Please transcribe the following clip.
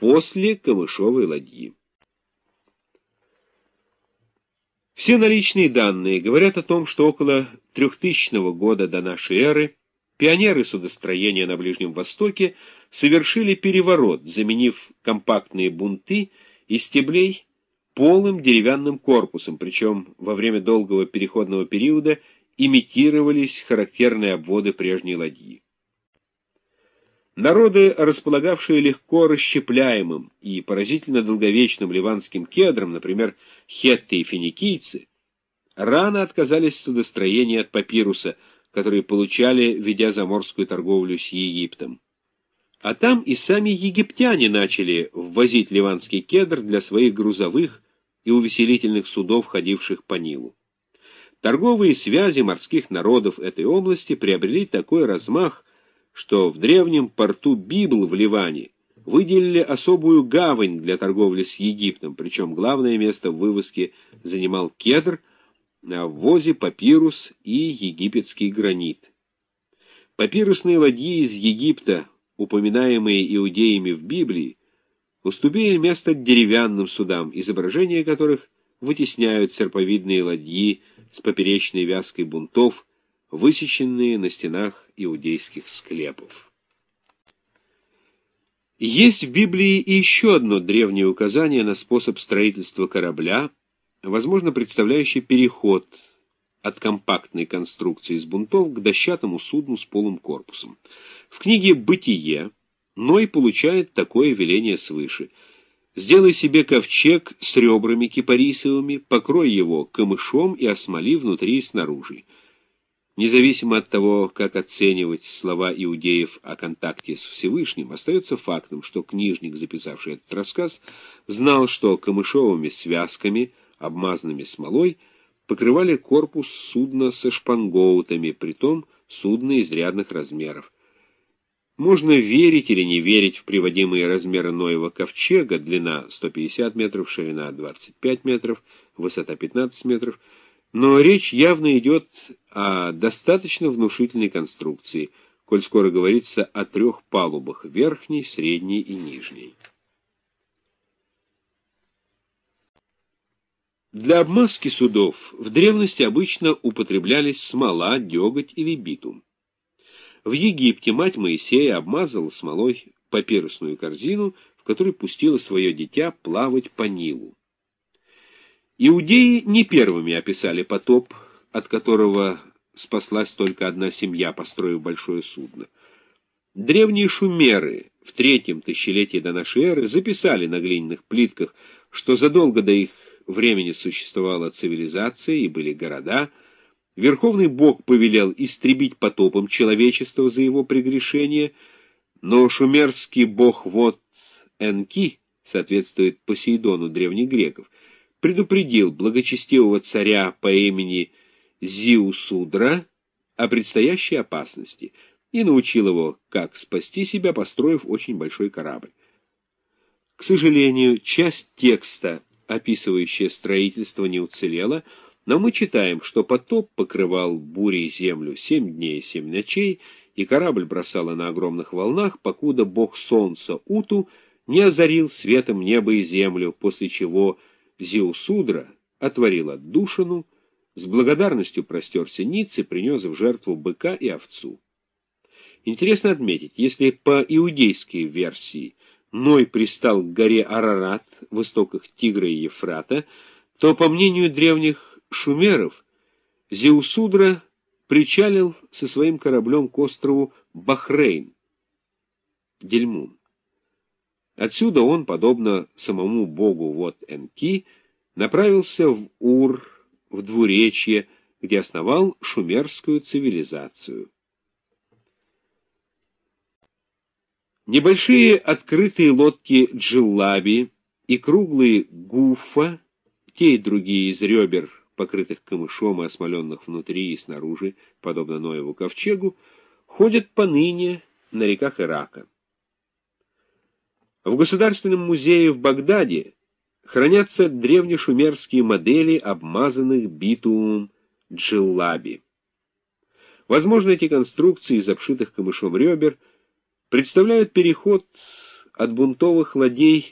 после камышовой ладьи. Все наличные данные говорят о том, что около 3000 года до нашей эры пионеры судостроения на Ближнем Востоке совершили переворот, заменив компактные бунты из стеблей полым деревянным корпусом, причем во время долгого переходного периода имитировались характерные обводы прежней ладьи. Народы, располагавшие легко расщепляемым и поразительно долговечным ливанским кедром, например, хетты и финикийцы, рано отказались в судостроении от папируса, который получали, ведя заморскую торговлю с Египтом. А там и сами египтяне начали ввозить ливанский кедр для своих грузовых и увеселительных судов, ходивших по Нилу. Торговые связи морских народов этой области приобрели такой размах, что в древнем порту Библ в Ливане выделили особую гавань для торговли с Египтом, причем главное место в вывозке занимал кедр, а в ввозе папирус и египетский гранит. Папирусные ладьи из Египта, упоминаемые иудеями в Библии, уступили место деревянным судам, изображения которых вытесняют серповидные ладьи с поперечной вязкой бунтов, высеченные на стенах иудейских склепов. Есть в Библии еще одно древнее указание на способ строительства корабля, возможно, представляющий переход от компактной конструкции из бунтов к дощатому судну с полым корпусом. В книге «Бытие» Ной получает такое веление свыше. «Сделай себе ковчег с ребрами кипарисовыми, покрой его камышом и осмоли внутри и снаружи». Независимо от того, как оценивать слова иудеев о контакте с Всевышним, остается фактом, что книжник, записавший этот рассказ, знал, что камышовыми связками, обмазанными смолой, покрывали корпус судна со шпангоутами, притом судна изрядных размеров. Можно верить или не верить в приводимые размеры Ноева ковчега, длина 150 метров, ширина 25 метров, высота 15 метров, но речь явно идет о достаточно внушительной конструкции, коль скоро говорится о трех палубах – верхней, средней и нижней. Для обмазки судов в древности обычно употреблялись смола, деготь или битум. В Египте мать Моисея обмазала смолой папирусную корзину, в которой пустила свое дитя плавать по Нилу. Иудеи не первыми описали потоп, от которого спаслась только одна семья, построив большое судно. Древние шумеры в третьем тысячелетии до нашей эры записали на глиняных плитках, что задолго до их времени существовала цивилизация и были города. Верховный Бог повелел истребить потопом человечество за его прегрешение, но шумерский бог вот Энки соответствует Посейдону древних греков – предупредил благочестивого царя по имени Зиусудра о предстоящей опасности и научил его, как спасти себя, построив очень большой корабль. К сожалению, часть текста, описывающая строительство, не уцелела, но мы читаем, что потоп покрывал бурей землю семь дней и семь ночей, и корабль бросало на огромных волнах, покуда бог солнца Уту не озарил светом небо и землю, после чего Зеусудра отворил отдушину, с благодарностью простерся ниц и принес в жертву быка и овцу. Интересно отметить, если по иудейской версии Ной пристал к горе Арарат в истоках Тигра и Ефрата, то, по мнению древних шумеров, Зеусудра причалил со своим кораблем к острову Бахрейн, Дельмун. Отсюда он, подобно самому богу Вот-Энки, направился в Ур, в двуречье, где основал шумерскую цивилизацию. Небольшие открытые лодки Джиллаби и круглые гуфа, те и другие из ребер, покрытых камышом и осмоленных внутри и снаружи, подобно Ноеву ковчегу, ходят поныне на реках Ирака. В Государственном музее в Багдаде хранятся древнешумерские модели обмазанных битумом джиллаби. Возможно, эти конструкции из обшитых камышом ребер представляют переход от бунтовых ладей